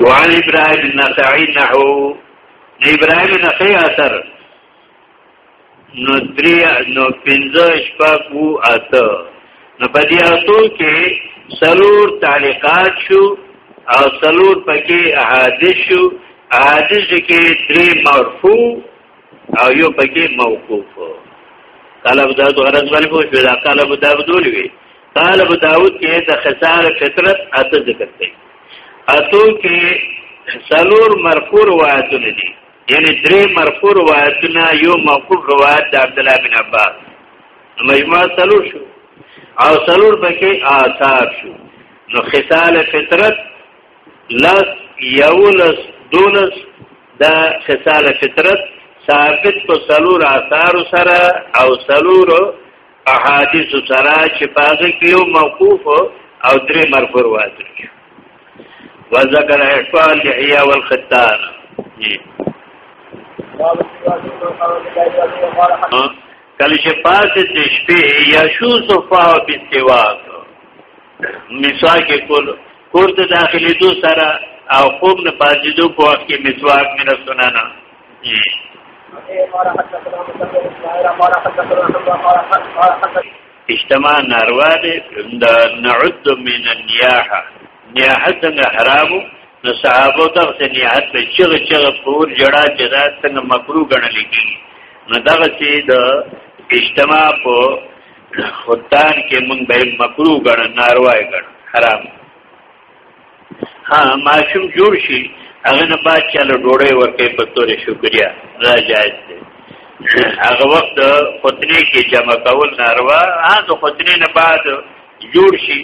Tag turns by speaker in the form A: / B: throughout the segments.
A: وعن ابراهيم النخعي نحو ابراهيم النخعي اثر نو دري نو پنځه شپږ وو اته نو په دې اتو کې سلور تعلیقات شو او سلور پکې احادیث شو احادیث کې درې مرفوع او یو پکې موقوف قال ابو داود غرض باندې پوښتنه قال ابو داود ولوي قال ابو داود کې د خسار فطرت اته ذکر کړي اتو کې سلور مرفوع روایتونه دي یعنی درې مرفوع روایتونه یو موقوف روایت د عبد الله بن عباس مجموع سلور شو او سلور پکې آثار شو نو خسال فطرت لس یولس دولس دا خسال فطرت ثابت په سلور آثار سره او سلور احادیث سره چې پاګه کې یو موقوف او درې مرفوع روایت دي وذكر احفال لحيا والختان کله چې پاتې د شپې یا شو صفا او بستوا مسواک کول کور ته داخلي دو سره او خوب نه پاتې دو په وخت کې مسواک منه سنانا اجتماع ناروا دی د نعد من النیاحه نیاحه څنګه حرامو نو صحابه دغه نیاحت په چغه چغه پور جړه جدا څنګه مکروه ګڼل کیږي نو دغه چې د اجتماع په خدان کې مونږ به مکروه ګڼ ناروا ګڼ حرام ها ماشوم جوړ شي هغه نه بعد چې له ډوړې ورکې په تورې شکریا را جایز دی هغه وخت خطنه کې جمع کول ناروا هغه خطنه نه بعد جوړ شي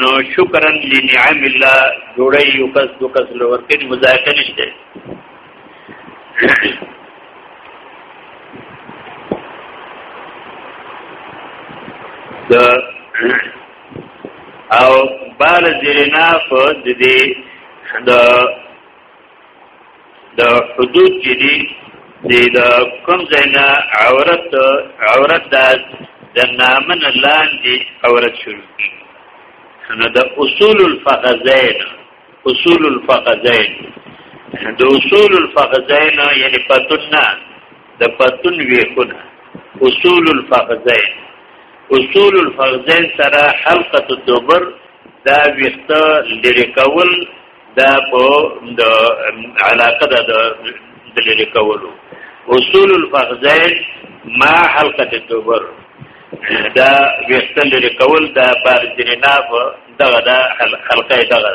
A: نو شکرا لنعم الله جوړې یو کس دو کس لور کې مذاکره نشته د او بار زیرنا په د دې د د حدود چې دي د کوم ځای نه عورت عورت د د نامن لاندې عورت شروع کی نو د اصول الفقزین اصول الفقزین د اصول الفقزین یعنی پتون نه د پتون ویخونه اصول الفخذین اصول الفخذین سره حلقه الدبر دا ویخته لری کول دا په د علاقه د د لری کولو اصول الفخذین ما حلقه الدبر دا ویخته لری کول دا بار جناب دغه دا حلقه دغه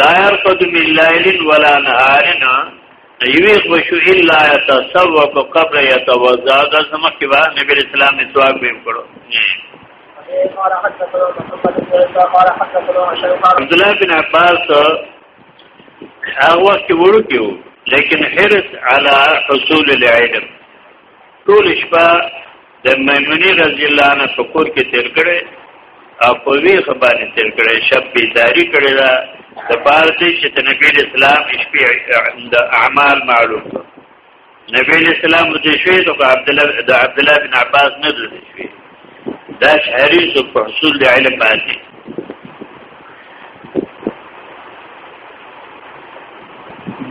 A: لا يرقد من ليل ولا نهارنا يويق بشو الا يتصوف قبل يتوضا دا سمخ کې بعد نبی اسلام نے سواب به کړو عبد الله بن عباس هغه وخت وړو کېو لیکن حرس علی حصول العلم ټول شپه د میمونی رضی الله عنها په کور کې تیر کړي او په وی خبرې تیر کړي شب بیداری کړي دا د پاره دې چې د نبی اسلام شپې د اعمال معلوم نبی اسلام د شوی د عبد الله د عبد الله بن عباس نه د شوی دا شهري سو په حصول د علم باندې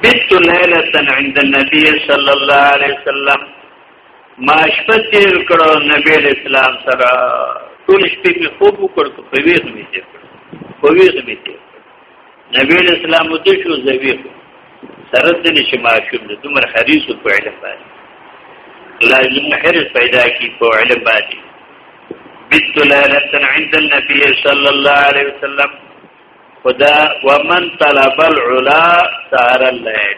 A: بنت ليله عند النبي صلى الله عليه وسلم ما شپه تیر کړو نبی اسلام سره ټول شپې په خوب وکړ په ویغ می تیر په ویغ می تیر نبی اسلام د شو زوی سره د نشه معشوم د عمر حریص په علم باندې لازم حرص پیدا کی په علم باندې بت ليله عند النبي صلى الله عليه وسلم خدا ومن طلب العلا سار الليل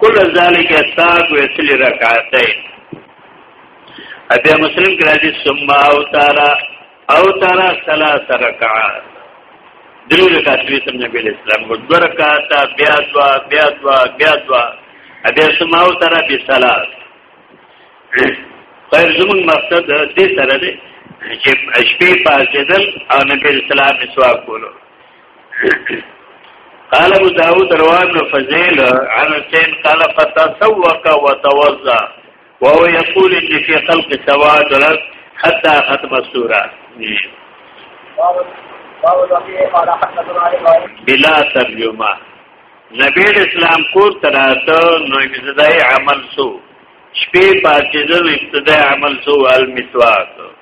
A: کل ذالک استاق و اصل رکعتین ابیا مسلم کرا دی سمع او تارا او تارا سلاس رکعات دریو رکعت وی سم نبی علیہ السلام کو دو رکعات بیا دوا بیا دوا بیا دوا ابیا سمع او تارا بی سلاس خیر زمون مقصد دې سره دی چې شپې پاسېدل او نبی اسلام مسواک کولو قال ابو داود روان فزيل عن حسين قال فتسوق وتوضا وهو يقول ان في خلق سواد رد حتى ختم السوره بلا ترجمه نبی اسلام کور تراته نو ابتدای عمل سو شپې پاتې د ابتدای عمل سو المسواک